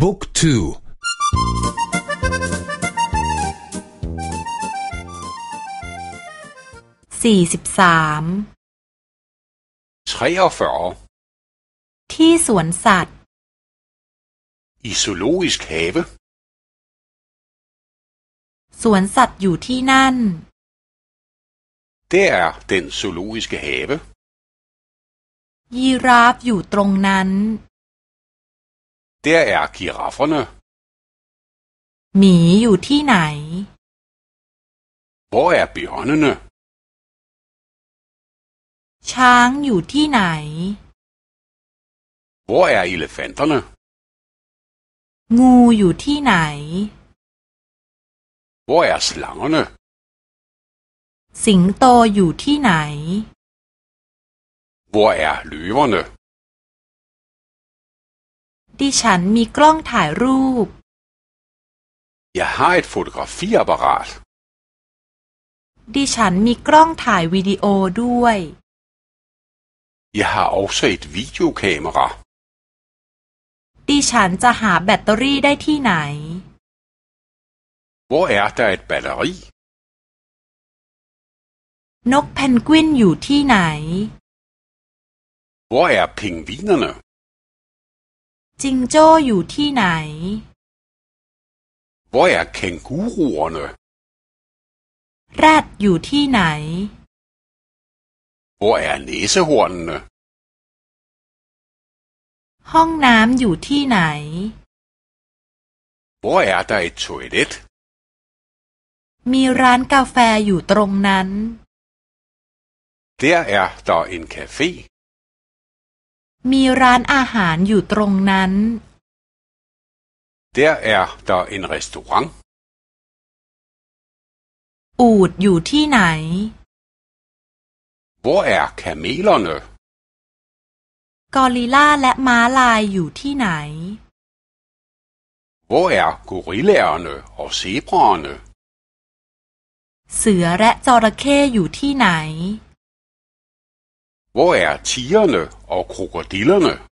บุ๊กทูสี่สิบสามที่สวนสัตว์ i zoologisk have สวนสัตว์อยู่ที่นั่น Det er den zoologiske have ยีราฟอยู่ตรงนั้น Der er girafferne หมีอยู่ที่ไหน Hvor er bjørnene ช้างอยู่ที่ไหน Hvor er elefanterne งูอยู่ที่ไหน Hvor er slangerne สิงโตอยู่ที่ไหน Hvor er løverne ดิฉันมีกล้องถ่ายรูป Jeg har et fotografiapparat ดิฉันมีกล้องถ่ายวิดีโอด้วย Jeg har også et videokamera ดิฉันจะหาแบตเตอรี่ได้ที่ไหน Hvor er der et batteri นกเพนกวินอยู่ที่ไหน Hvor er pingvinerne จิงโจ้อยู่ที่ไหน Hvor er kænguruerne แรดอยู่ที่ไหน Hvor er næsehornene ห้องน้ำอยู่ที่ไหน Hvor er der et toilet มีร้านกาแฟอยู่ตรงนั้น Der er der en café มีร้านอาหารอยู่ตรงนั้น Der er der en restaurant อูดอยู่ที่ไหน Hvor er kamelerne กอริลลาและม้าลายอยู่ที่ไหน Hvor er gorillaerne og zebraerne เสือและจระเข้อยู่ที่ไหน Hvor er tigerne og krokodillerne?